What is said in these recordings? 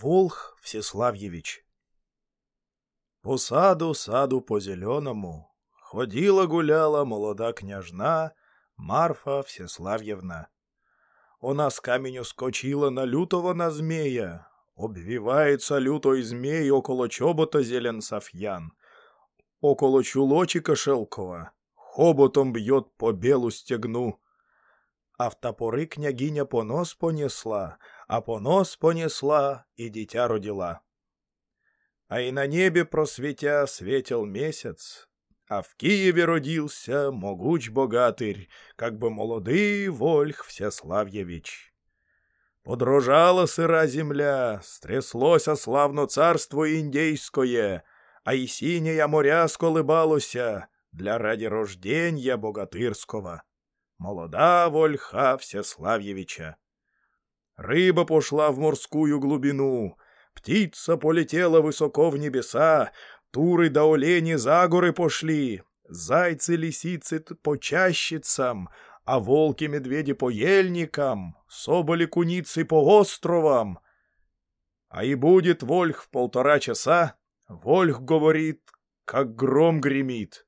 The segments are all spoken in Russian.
Волх Всеслав'євич По саду, саду по зеленому Ходила гуляла молода княжна Марфа Всеслав'євна. Она с каменю скочила на лютого на змея. Обвивается лютой змей около чобота зелен софьян. Около чулочика шелкова. Хоботом бьет по белу стегну. А в топоры княгиня понос понесла, а понос понесла и дитя родила. А и на небе просветя светил месяц, а в Киеве родился могуч богатырь, как бы молодый Вольх Всеславьевич. Подрожала сыра земля, стряслося славно царство индейское, а и синяя моря сколыбалося для ради рождения богатырского. Молода Вольха Всеславьевича. Рыба пошла в морскую глубину, птица полетела высоко в небеса, туры да олени за горы пошли, зайцы-лисицы по чащицам, а волки-медведи по ельникам, соболи-куницы по островам. А и будет Вольх в полтора часа, Вольх говорит, как гром гремит.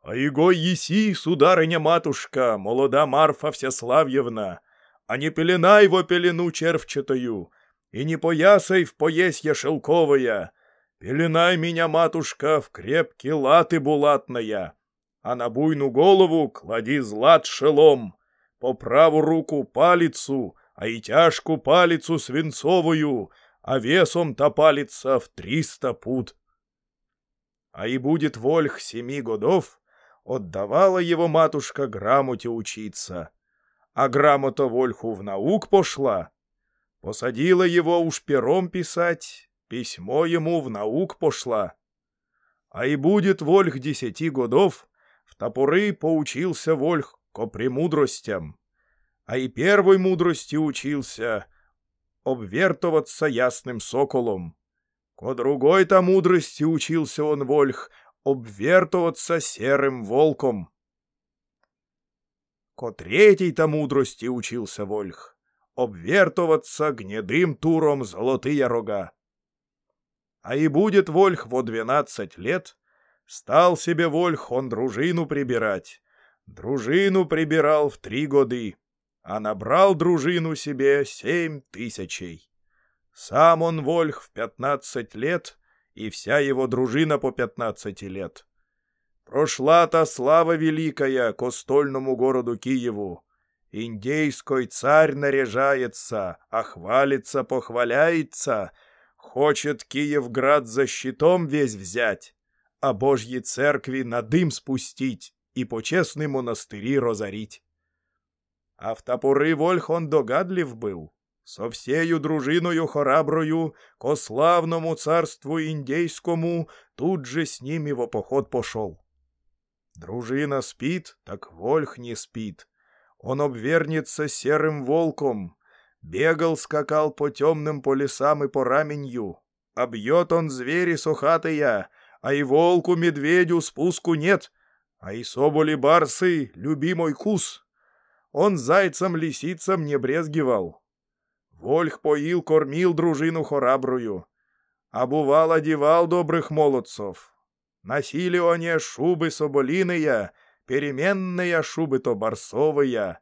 А его еси, сударыня-матушка, молода Марфа Всеславьевна, а не пелена его пелену червчатою, и не поясай в поясье шелковая. Пеленай меня, матушка, в крепкие латы булатная, а на буйну голову клади злат шелом, по праву руку палицу, а и тяжку палицу свинцовую, а весом-то палица в триста пут. А и будет вольх семи годов, отдавала его матушка грамоте учиться а грамота Вольху в наук пошла. Посадила его уж пером писать, письмо ему в наук пошла. А и будет Вольх десяти годов, в топоры поучился Вольх ко премудростям. А и первой мудрости учился обвертываться ясным соколом. Ко другой-то мудрости учился он Вольх обвертываться серым волком. Ко третій-то мудрості учился Вольх — обвертываться гнедым туром золотые рога. А и будет Вольх во двенадцать лет, стал себе Вольх он дружину прибирать. Дружину прибирал в три годы, а набрал дружину себе семь тысячей. Сам он Вольх в пятнадцать лет, и вся его дружина по пятнадцати лет. Прошла та слава великая к остольному городу Киеву. Индейской царь наряжается, а хвалится, похваляется, хочет Киевград за щитом весь взять, а Божьи церкви на дым спустить и почесный монастыри разорить. А в топоры Вольх он догадлив был, со всею дружиною храброю, ко славному царству индейскому, тут же с ними во поход пошел. Дружина спит, так Вольх не спит. Он обвернется серым волком. Бегал, скакал по темным по лесам и по раменью. Обьет он звери сухатые, а и волку-медведю спуску нет, а и соболи-барсы — любимый кус. Он зайцам-лисицам не брезгивал. Вольх поил, кормил дружину храбрую. Обувал, одевал добрых молодцов. Носили они шубы соболиные, переменные шубы то барсовые.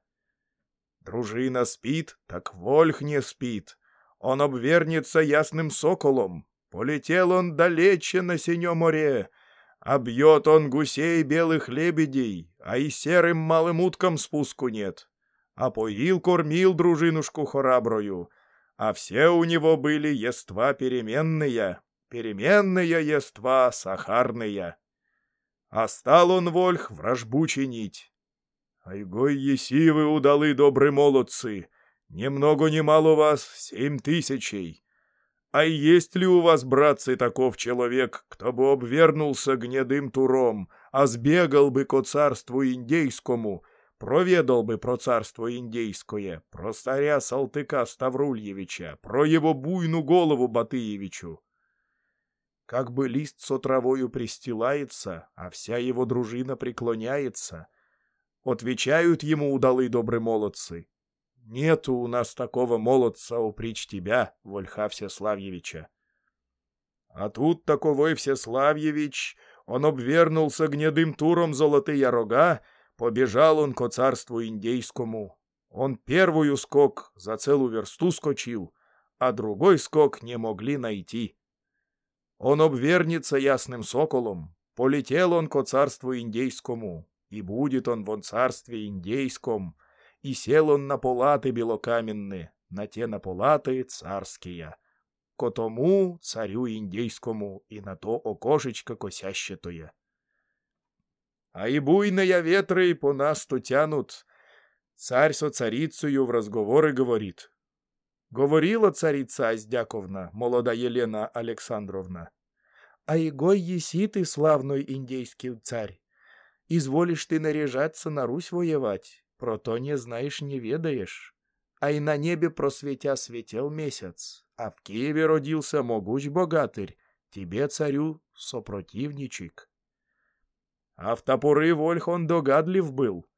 Дружина спит, так вольх не спит. Он обвернется ясным соколом. Полетел он далече на синем море. Обьет он гусей белых лебедей, а и серым малым уткам спуску нет. А поил, кормил дружинушку храбрую, а все у него были ества переменные переменные ества сахарные. А стал он вольх вражбу чинить. Айгой еси вы удалы добры молодцы, ни много ни мало вас семь тысячей. А есть ли у вас, братцы, таков человек, кто бы обвернулся гнедым туром, а сбегал бы ко царству индейскому, проведал бы про царство индейское, про царя Салтыка Ставрульевича, про его буйну голову Батыевичу? Как бы лист со травою пристилается, а вся его дружина преклоняется. Отвечают ему удалы добрые молодцы. Нету у нас такого молодца упричь тебя, Вольха Всеславьевича. А тут таковой Всеславьевич, он обвернулся гнедым туром золотые рога, побежал он ко царству индейскому. Он первую скок за целую версту скочил, а другой скок не могли найти. Он обвернется ясным соколом, полетел он ко царству индейскому, и будет он в царстве индейском, и сел он на полаты белокаменные, на те на полаты царские, ко тому царю индейскому и на то окошечко косящетое. А и буйные ветры по нас то тянут. Царь со царицею в разговоры говорит. Говорила царица Аздяковна, молода Елена Александровна. А игой еси ты, славный индейский царь. Изволишь ты наряжаться на Русь воевать, про то не знаешь, не ведаешь. А и на небе просветя светел месяц, а в Киеве родился могуч богатырь, тебе, царю, сопротивничек. А в топоры Вольх он догадлив был.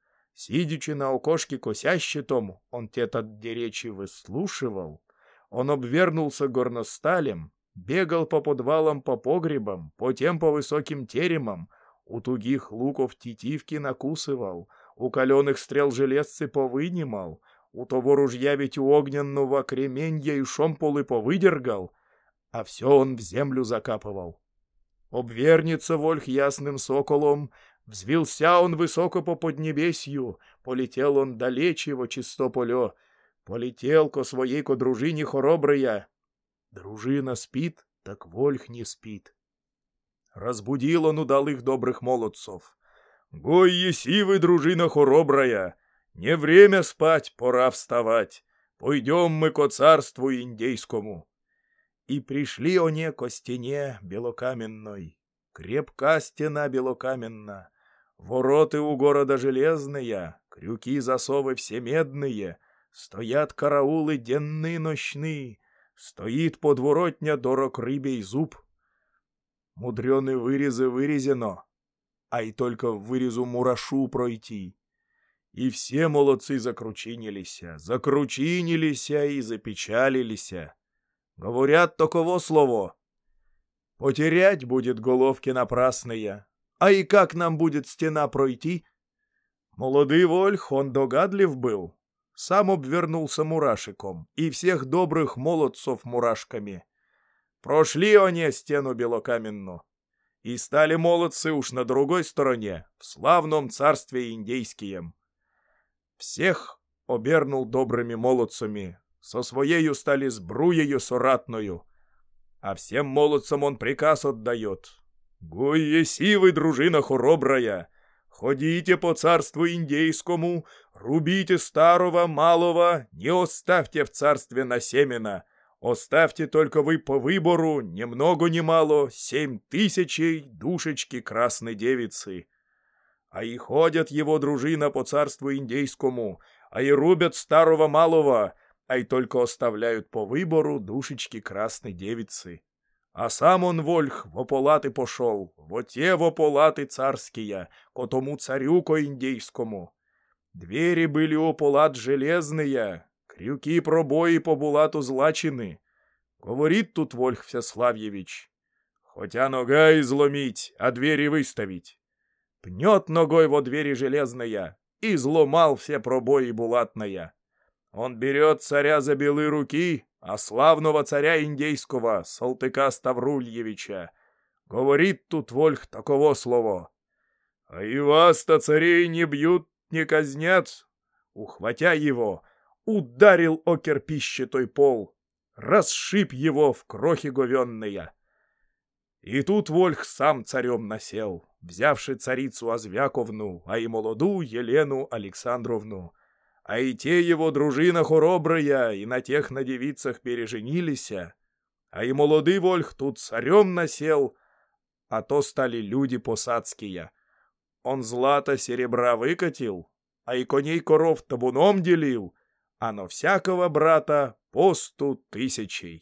Сидячи на окошке косящетом, он тетат речи выслушивал. Он обвернулся горносталем, бегал по подвалам, по погребам, по тем по высоким теремам, у тугих луков тетивки накусывал, у каленых стрел железцы повынимал, у того ружья ведь у огненного кременья и шомполы повыдергал, а все он в землю закапывал. Обвернется вольх ясным соколом, взвился он высоко по поднебесью, полетел он далече во чисто поле, полетел ко своей ко дружине хоробрая. Дружина спит, так вольх не спит. Разбудил он удалых добрых молодцов. «Гой еси вы, дружина хоробрая! Не время спать, пора вставать! Пойдем мы ко царству индейскому!» И пришли они ко стене белокаменной. Крепка стена белокаменна. Вороты у города железные, крюки засовы все медные. Стоят караулы денны ночны. Стоит подворотня дорог рыбей зуб. Мудреные вырезы вырезено, а и только в вырезу мурашу пройти. И все молодцы закручинилися, закручинилися и запечалилися. Говорят таково слово. Потерять будет головки напрасные. А и как нам будет стена пройти? Молодый Вольх, он догадлив был. Сам обвернулся мурашиком, и всех добрых молодцов мурашками. Прошли они стену белокаменную. И стали молодцы уж на другой стороне, в славном царстве индейскием. Всех обернул добрыми молодцами, со своею стали сбруею соратною. А всем молодцам он приказ отдает. «Гой еси дружина хоробрая! Ходите по царству индейскому, рубите старого, малого, не оставьте в царстве на семена, оставьте только вы по выбору, ни много ни мало, семь тысячей душечки красной девицы. А и ходят его дружина по царству индейскому, а и рубят старого малого, а и только оставляют по выбору душечки красной девицы. А сам он, Вольх, в ополаты пошел, вот те в ополаты царские, ко тому царю ко индейскому. Двери были ополат железные, крюки пробои по булату злачены. Говорит тут Вольх Всеславьевич, хотя нога изломить, а двери выставить. Пнет ногой во двери железная, и зломал все пробои булатная. Он берет царя за белые руки, а славного царя индейского, Салтыка Ставрульевича. Говорит тут Вольх таково слово. А и вас-то царей не бьют, не казнят. Ухватя его, ударил о кирпищетой пол, расшиб его в крохи говенные. И тут Вольх сам царем насел, взявши царицу Азвяковну, а и молоду Елену Александровну, а и те его дружина хоробрая, и на тех на девицах переженилися, а и молодый вольх тут царем насел, а то стали люди посадские. Он злато серебра выкатил, а и коней коров табуном делил, а на всякого брата посту тысячей.